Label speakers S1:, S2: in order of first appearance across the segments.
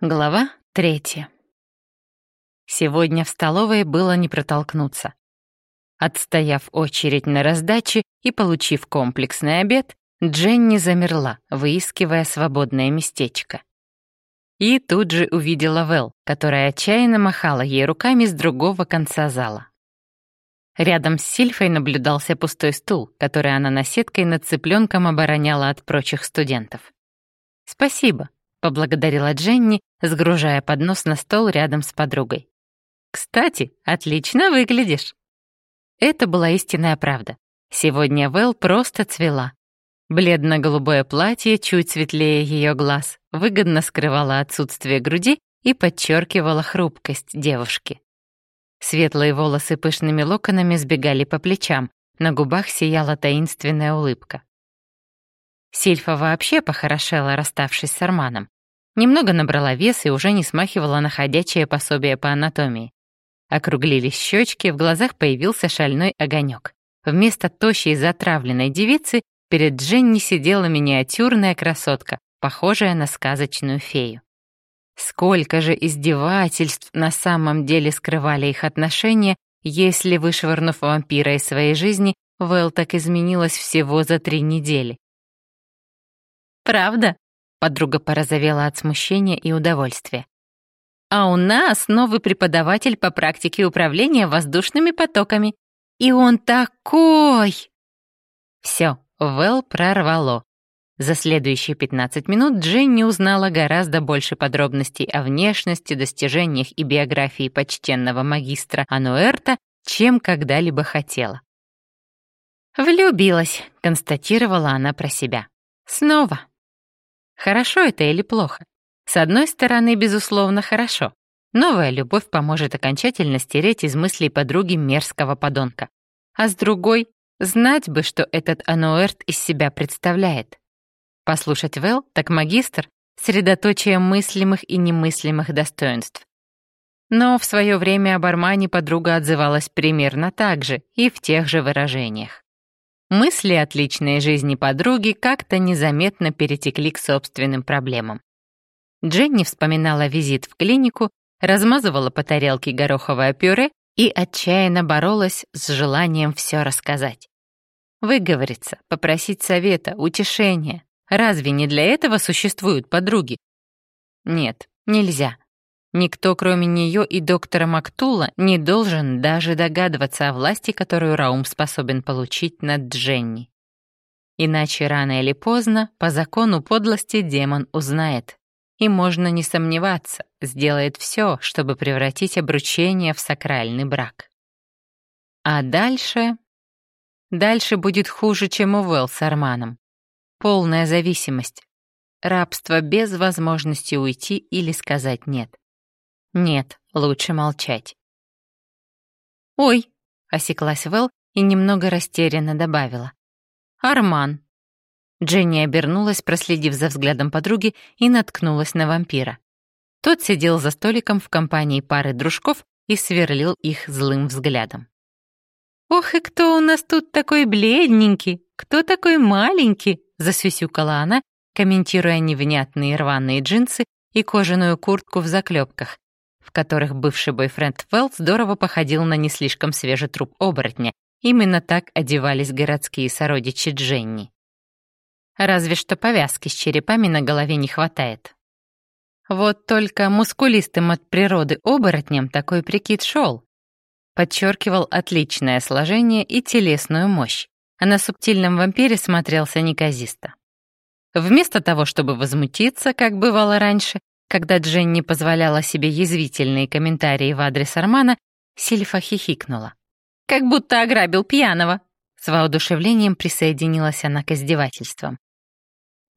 S1: Глава третья. Сегодня в столовой было не протолкнуться. Отстояв очередь на раздаче и получив комплексный обед, Дженни замерла, выискивая свободное местечко. И тут же увидела Вэл, которая отчаянно махала ей руками с другого конца зала. Рядом с Сильфой наблюдался пустой стул, который она наседкой над цыпленком обороняла от прочих студентов. «Спасибо», — поблагодарила Дженни, сгружая поднос на стол рядом с подругой. «Кстати, отлично выглядишь». Это была истинная правда. Сегодня Вэл просто цвела. Бледно-голубое платье, чуть светлее ее глаз, выгодно скрывало отсутствие груди и подчеркивало хрупкость девушки. Светлые волосы пышными локонами сбегали по плечам, на губах сияла таинственная улыбка. Сильфа вообще похорошела, расставшись с Арманом. Немного набрала вес и уже не смахивала на ходячее пособие по анатомии. Округлились щечки, в глазах появился шальной огонек. Вместо тощей затравленной девицы перед Дженни сидела миниатюрная красотка, похожая на сказочную фею. Сколько же издевательств на самом деле скрывали их отношения, если, вышвырнув вампира из своей жизни, Вэл так изменилась всего за три недели. «Правда?» — подруга порозовела от смущения и удовольствия. «А у нас новый преподаватель по практике управления воздушными потоками. И он такой!» Все, Вэл прорвало. За следующие 15 минут Дженни узнала гораздо больше подробностей о внешности, достижениях и биографии почтенного магистра Ануэрта, чем когда-либо хотела. «Влюбилась», — констатировала она про себя. «Снова». Хорошо это или плохо? С одной стороны, безусловно, хорошо. Новая любовь поможет окончательно стереть из мыслей подруги мерзкого подонка. А с другой, знать бы, что этот Ануэрт из себя представляет. Послушать Вэл, так магистр — средоточие мыслимых и немыслимых достоинств. Но в свое время об Армане подруга отзывалась примерно так же и в тех же выражениях. Мысли от личной жизни подруги как-то незаметно перетекли к собственным проблемам. Дженни вспоминала визит в клинику, размазывала по тарелке гороховое пюре и отчаянно боролась с желанием все рассказать. Выговориться, попросить совета, утешения, Разве не для этого существуют подруги? Нет, нельзя. Никто, кроме нее и доктора Мактула, не должен даже догадываться о власти, которую Раум способен получить над Дженни. Иначе рано или поздно, по закону подлости, демон узнает. И можно не сомневаться, сделает все, чтобы превратить обручение в сакральный брак. А дальше... Дальше будет хуже, чем у Вэл с Арманом. Полная зависимость. Рабство без возможности уйти или сказать «нет». Нет, лучше молчать. «Ой», — осеклась Вэл и немного растерянно добавила. «Арман». Дженни обернулась, проследив за взглядом подруги, и наткнулась на вампира. Тот сидел за столиком в компании пары дружков и сверлил их злым взглядом. «Ох, и кто у нас тут такой бледненький? Кто такой маленький?» засюсюкала она, комментируя невнятные рваные джинсы и кожаную куртку в заклепках, в которых бывший бойфренд Вэл здорово походил на не слишком свежий труп оборотня. Именно так одевались городские сородичи Дженни. Разве что повязки с черепами на голове не хватает. Вот только мускулистым от природы оборотням такой прикид шел. Подчеркивал отличное сложение и телесную мощь а на субтильном вампире смотрелся неказисто. Вместо того, чтобы возмутиться, как бывало раньше, когда Дженни позволяла себе язвительные комментарии в адрес Армана, Сильфа хихикнула. «Как будто ограбил пьяного!» С воодушевлением присоединилась она к издевательствам.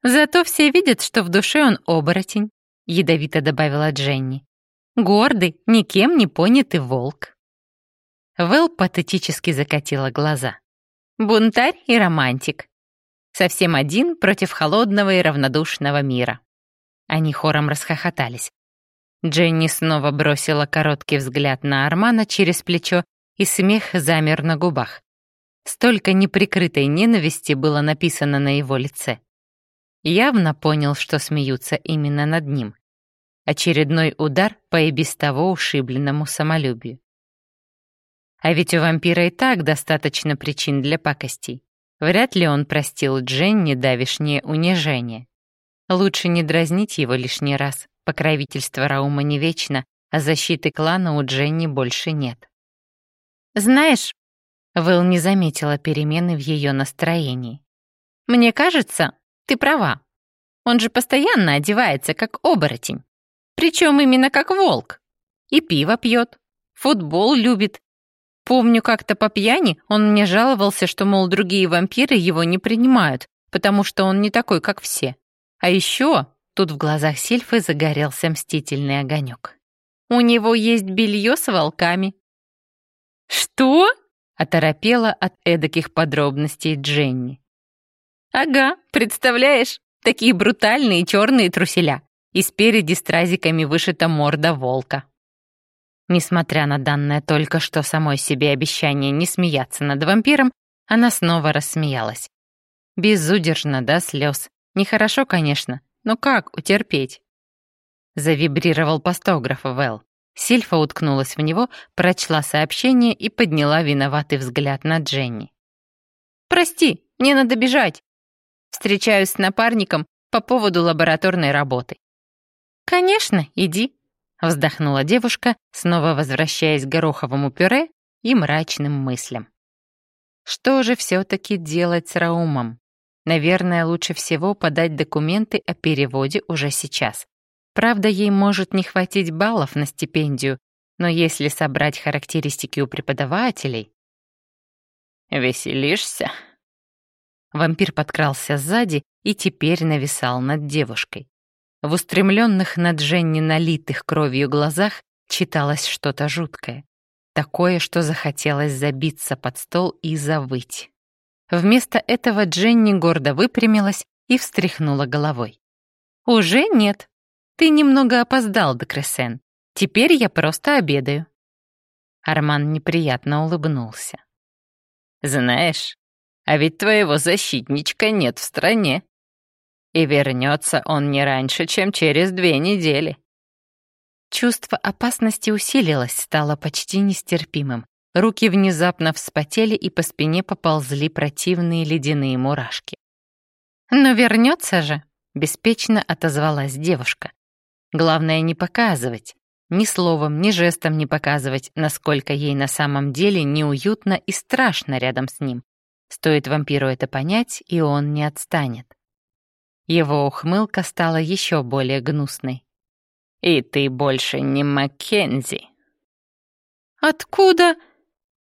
S1: «Зато все видят, что в душе он оборотень», — ядовито добавила Дженни. «Гордый, никем не понятый волк». Вэл патетически закатила глаза. Бунтарь и романтик. Совсем один против холодного и равнодушного мира. Они хором расхохотались. Дженни снова бросила короткий взгляд на Армана через плечо, и смех замер на губах. Столько неприкрытой ненависти было написано на его лице. Явно понял, что смеются именно над ним. Очередной удар по и без того ушибленному самолюбию. А ведь у вампира и так достаточно причин для пакостей. Вряд ли он простил Дженни давишнее унижение. Лучше не дразнить его лишний раз. Покровительство Раума не вечно, а защиты клана у Дженни больше нет. «Знаешь...» — Вэл не заметила перемены в ее настроении. «Мне кажется, ты права. Он же постоянно одевается, как оборотень. Причем именно как волк. И пиво пьет, футбол любит. Помню, как-то по пьяни он мне жаловался, что, мол, другие вампиры его не принимают, потому что он не такой, как все. А еще тут в глазах Сильфы загорелся мстительный огонек. У него есть белье с волками. «Что?» — оторопела от эдаких подробностей Дженни. «Ага, представляешь, такие брутальные черные труселя, и спереди стразиками вышита морда волка». Несмотря на данное только что самой себе обещание не смеяться над вампиром, она снова рассмеялась. Безудержно до слез, Нехорошо, конечно, но как утерпеть? Завибрировал постограф Вэл. Сильфа уткнулась в него, прочла сообщение и подняла виноватый взгляд на Дженни. «Прости, мне надо бежать. Встречаюсь с напарником по поводу лабораторной работы». «Конечно, иди», — вздохнула девушка, снова возвращаясь к гороховому пюре и мрачным мыслям. Что же все-таки делать с Раумом? Наверное, лучше всего подать документы о переводе уже сейчас. Правда, ей может не хватить баллов на стипендию, но если собрать характеристики у преподавателей...
S2: «Веселишься?»
S1: Вампир подкрался сзади и теперь нависал над девушкой. В устремленных над Женни налитых кровью глазах читалось что-то жуткое. Такое, что захотелось забиться под стол и завыть. Вместо этого Дженни гордо выпрямилась и встряхнула головой. «Уже нет. Ты немного опоздал, Декресен. Теперь я просто обедаю». Арман неприятно улыбнулся.
S2: «Знаешь, а ведь твоего защитничка нет в стране. И вернется он не раньше, чем через две недели».
S1: Чувство опасности усилилось, стало почти нестерпимым. Руки внезапно вспотели, и по спине поползли противные ледяные мурашки. «Но вернется же!» — беспечно отозвалась девушка. «Главное не показывать, ни словом, ни жестом не показывать, насколько ей на самом деле неуютно и страшно рядом с ним. Стоит вампиру это понять, и он не отстанет». Его ухмылка стала еще более гнусной.
S2: «И ты больше не Маккензи».
S1: «Откуда?»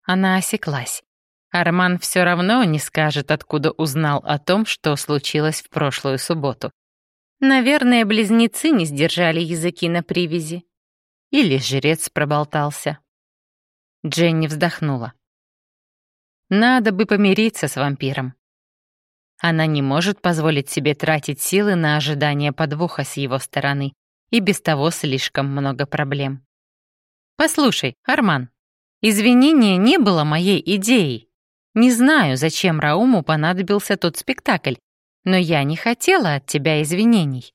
S1: Она осеклась. Арман все равно не скажет, откуда узнал о том, что случилось в прошлую субботу. Наверное, близнецы не сдержали языки на привязи. Или жрец проболтался. Дженни вздохнула. Надо бы помириться с вампиром. Она не может позволить себе тратить силы на ожидание подвоха с его стороны, и без того слишком много проблем. «Послушай, Арман, Извинение не было моей идеей. Не знаю, зачем Рауму понадобился тот спектакль, но я не хотела от тебя извинений.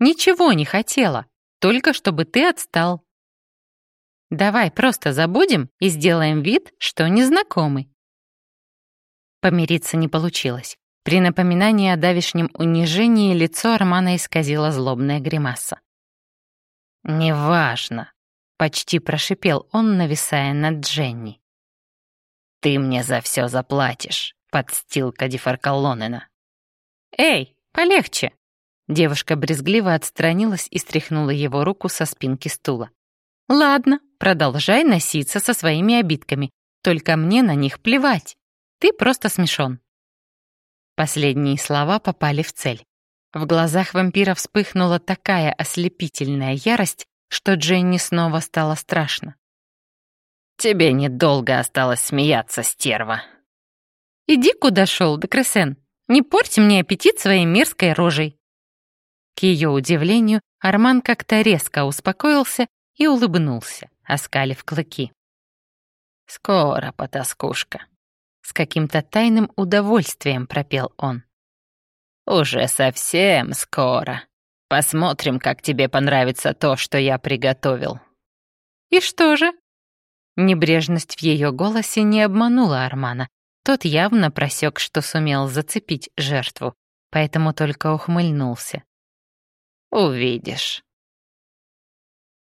S1: Ничего не хотела, только чтобы ты отстал. Давай просто забудем и сделаем вид, что незнакомы. Помириться не получилось. При напоминании о давешнем унижении лицо Армана исказило злобная гримаса. «Неважно», Почти прошипел он, нависая над Дженни. «Ты мне за все заплатишь, подстилка Дифаркалонена». «Эй, полегче!» Девушка брезгливо отстранилась и стряхнула его руку со спинки стула. «Ладно, продолжай носиться со своими обидками, только мне на них плевать. Ты просто смешон». Последние слова попали в цель. В глазах вампира вспыхнула такая ослепительная ярость, что Дженни снова стало страшно.
S2: «Тебе недолго осталось смеяться, стерва».
S1: «Иди, куда шел, Декресен. Не порть мне аппетит своей мерзкой рожей». К ее удивлению, Арман как-то резко успокоился и улыбнулся, оскалив клыки.
S2: «Скоро, потаскушка», —
S1: с каким-то тайным удовольствием пропел он.
S2: «Уже совсем скоро. Посмотрим, как тебе понравится то, что я приготовил».
S1: «И что же?» Небрежность в ее голосе не обманула Армана. Тот явно просек, что сумел зацепить жертву, поэтому только ухмыльнулся.
S2: «Увидишь».